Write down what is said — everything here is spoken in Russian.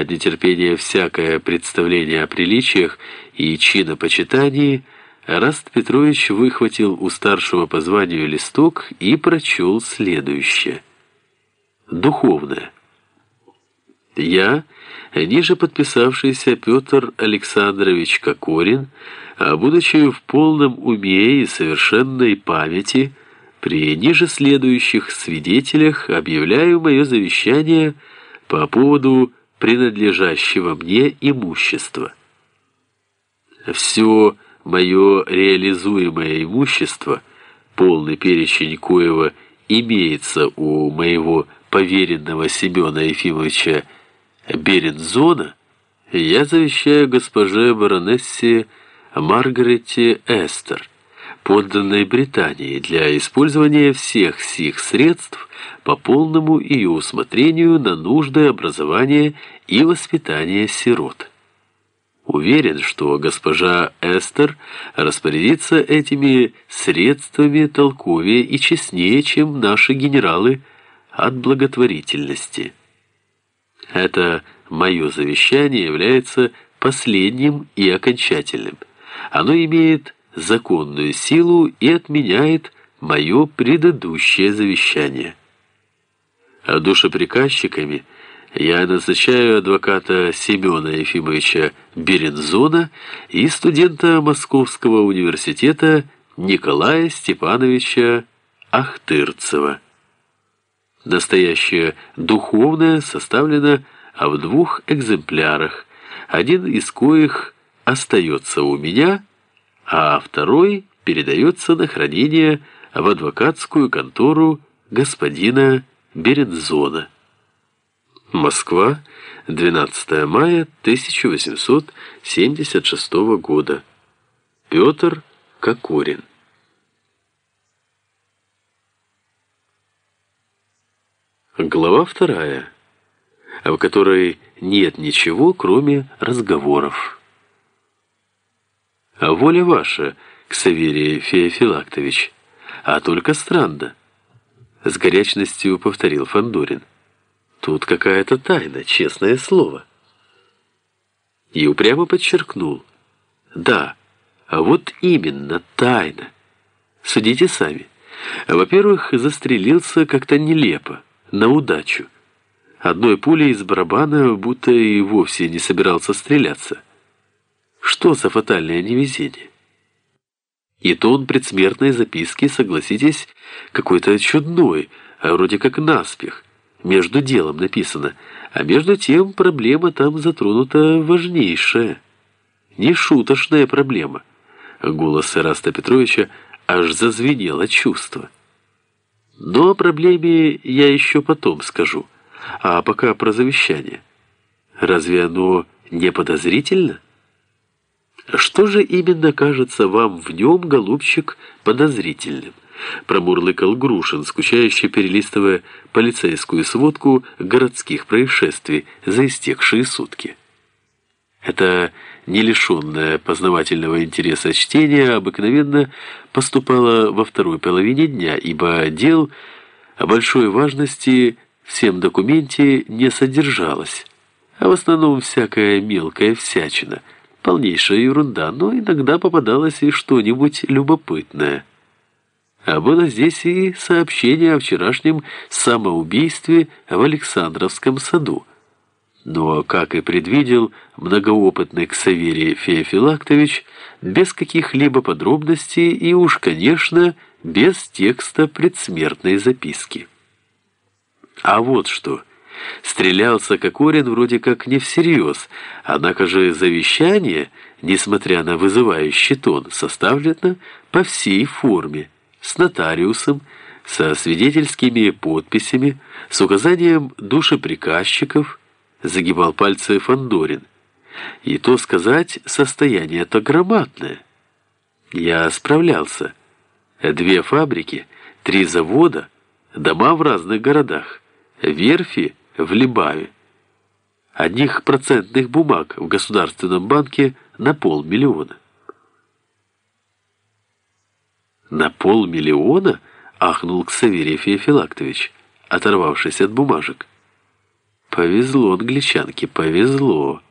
от нетерпения всякое представление о приличиях и чинопочитании, Раст Петрович выхватил у старшего по званию листок и прочел следующее. Духовное. Я, ниже подписавшийся Петр Александрович Кокорин, а будучи в полном уме и совершенной памяти, при ниже следующих свидетелях объявляю мое завещание по поводу принадлежащего мне имущества. Все мое реализуемое имущество, полный перечень коего имеется у моего поверенного Семена Ефимовича Берензона, я завещаю госпоже баронессе Маргарете Эстер, подданной Британии, для использования всех сих средств по полному ее усмотрению на нужды образования и воспитания сирот. Уверен, что госпожа Эстер распорядится этими средствами толковее и честнее, чем наши генералы от благотворительности. Это мое завещание является последним и окончательным. Оно имеет законную силу и отменяет мое предыдущее завещание. А душеприказчиками я назначаю адвоката Семена Ефимовича Берензона и студента Московского университета Николая Степановича Ахтырцева. Настоящее духовное составлено в двух экземплярах, один из коих остается у меня, а второй передается на хранение в адвокатскую контору господина Берензона. Москва, 12 мая 1876 года. Петр Кокорин. Глава вторая, в которой нет ничего, кроме разговоров. А воля ваша, Ксаверий Феофилактович, а только странно. С горячностью повторил Фандорин. Тут какая-то тайна, честное слово. И упрямо подчеркнул. Да, а вот именно тайна. Судите сами. Во-первых, застрелился как-то нелепо, на удачу. Одной пулей из барабана будто и вовсе не собирался стреляться. Что за фатальное невезение? И тон предсмертной записки, согласитесь, какой-то чудной, а вроде как наспех. Между делом написано, а между тем проблема там затронута важнейшая. Не шуточная проблема. Голос Раста Петровича аж зазвенело чувство. Но о проблеме я еще потом скажу. А пока про завещание. Разве оно не подозрительно? Что же именно кажется вам в нем, голубчик, подозрительным? Промурлыкал Грушин, скучающе перелистывая полицейскую сводку городских происшествий за истекшие сутки. Это не лишенное познавательного интереса чтение обыкновенно поступало во второй половине дня, ибо дел большой важности всем документе не содержалось, а в основном всякая мелкая всячина – Полнейшая ерунда, но иногда попадалось и что-нибудь любопытное. А было здесь и сообщение о вчерашнем самоубийстве в Александровском саду. Но, как и предвидел многоопытный Ксаверий Феофилактович, без каких-либо подробностей и уж, конечно, без текста предсмертной записки. А вот что – Стрелялся Кокорин вроде как не всерьез, однако же завещание, несмотря на вызывающий тон, составлено по всей форме, с нотариусом, со свидетельскими подписями, с указанием душеприказчиков, загибал пальцы Фандорин. И то сказать, состояние-то громадное. Я справлялся. Две фабрики, три завода, дома в разных городах, верфи в Либаве. Одних процентных бумаг в Государственном банке на полмиллиона. «На полмиллиона?» — ахнул Ксаверий Феофилактович, оторвавшись от бумажек. Повезло англичанке, повезло.